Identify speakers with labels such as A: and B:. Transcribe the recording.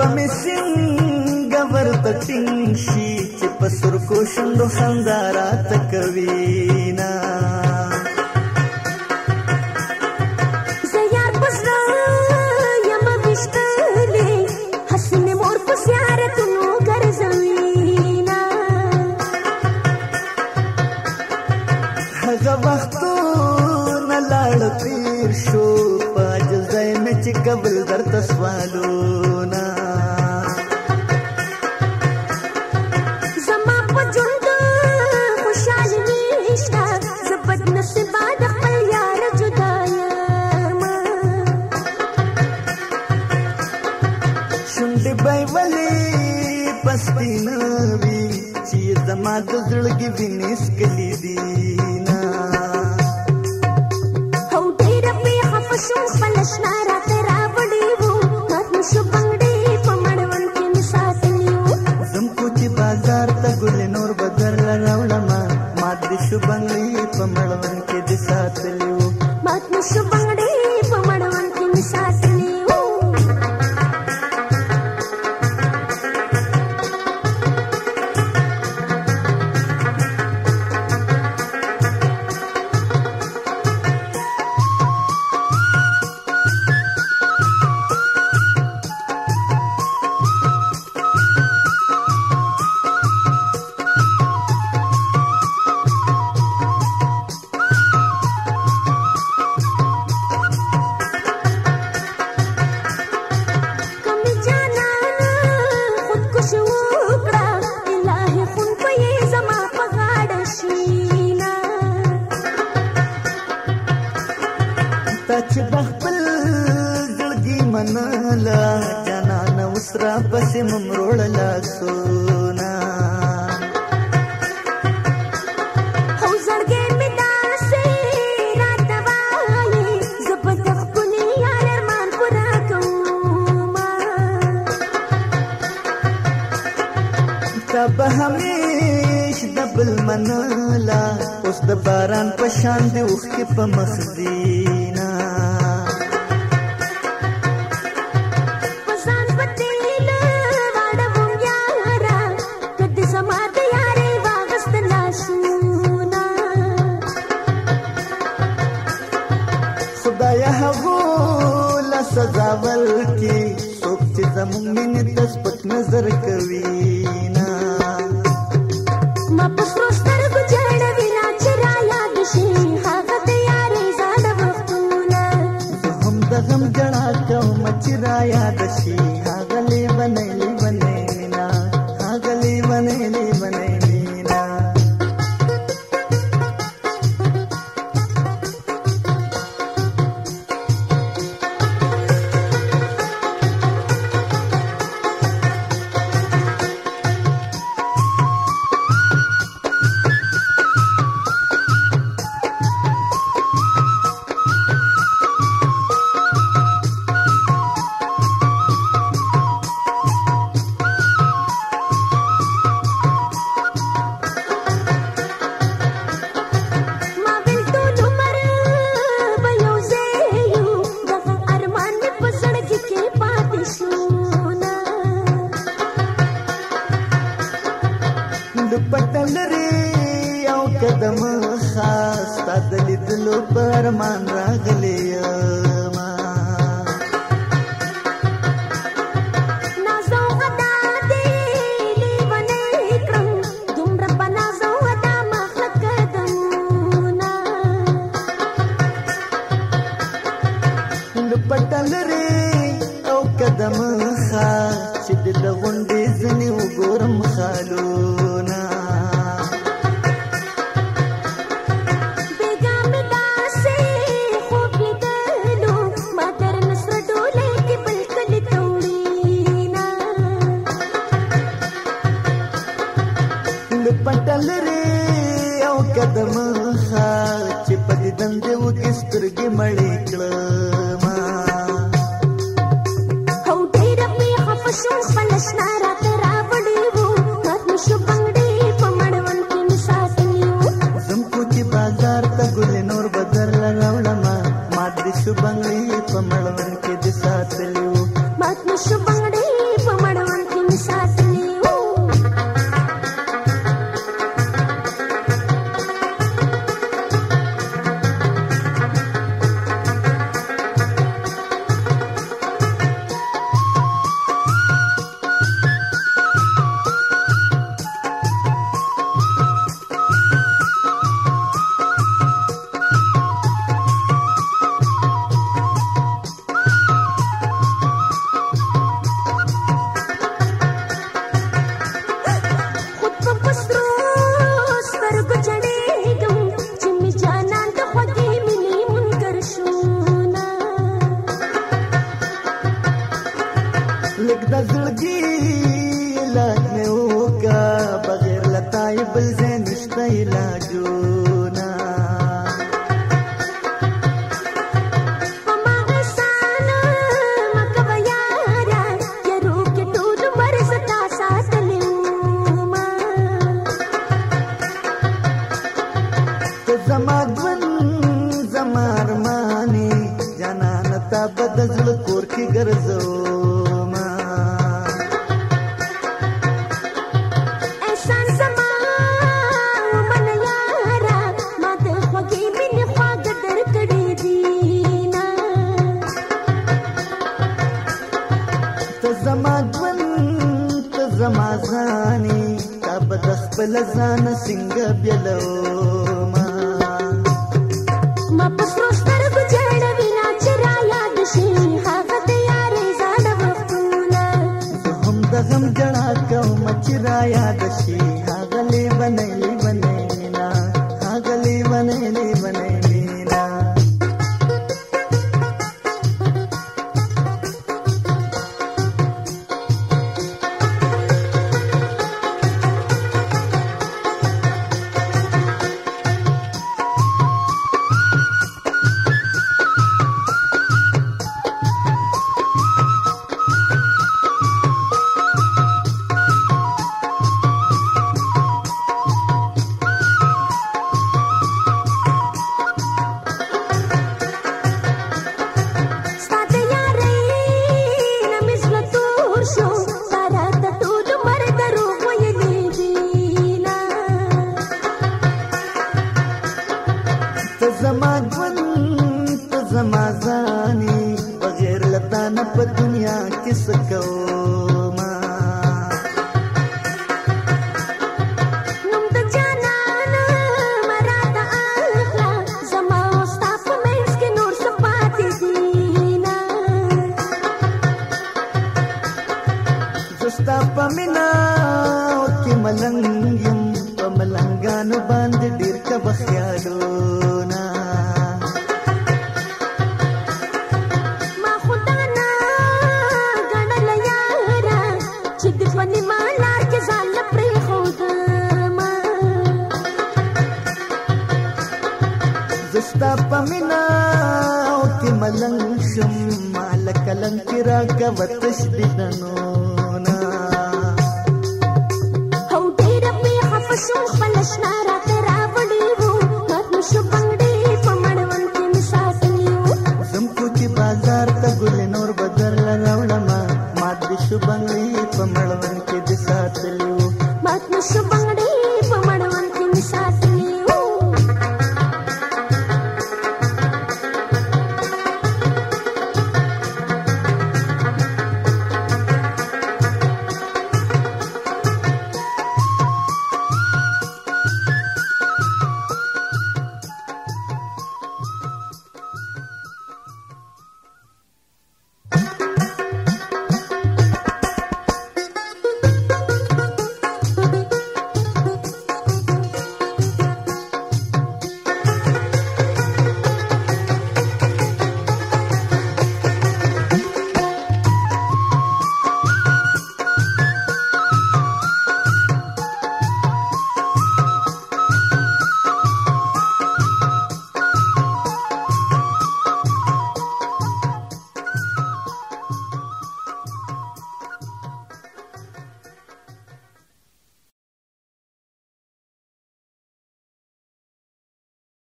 A: بمې سنگ
B: ورته ټینګ شي چې په سرکو شندو خندا راته کوي نه تیر شو پاج زایم چې قبل درته سوالو ممروړل
A: سونا او زړګې مې داسې راته وایي زه په د خپل یار ارمان پوره کوم
B: ته به همیش د بل مناله اوس د باران په شان دی اوښکې په مخ دی کې څوک چې زمونږ مینې ته سپک نظر کوي ستاد لیدلو پرمان راغلی یم قدم خا چې د غونډې زنی وګورم خالونه پټل
A: ری او قدم
B: خا چې په دې دندې وکې سترګې مړې کړم
A: هم تیر په خفشو فلشنا رات را وړي وو تاسو شپنګ دې په مړون کې ساتي زم کو چې
B: بازار ته ګل نور کې ګرځو ما
A: احسان زما ومن یارا ما ته خوږې مینې خواږه درکړې دي نه
B: ته زما ژوند ته زما ځانې تا به د خپل ځان څنګه بیلو ما
A: ما په غم جنا کوم
B: چې را یاد شي هغه لې بنې Mike. پمینا او تی ملنګ شم مال کلن کی را کا وتش دنو نا
A: هو ډیر په حفشو پلشنا را ترا وړي وو مات شو باندې پمړ ونتی مسات نیو زم کو کی بازار ته
B: ګل نور بدل راوړم مات شو باندې پمړ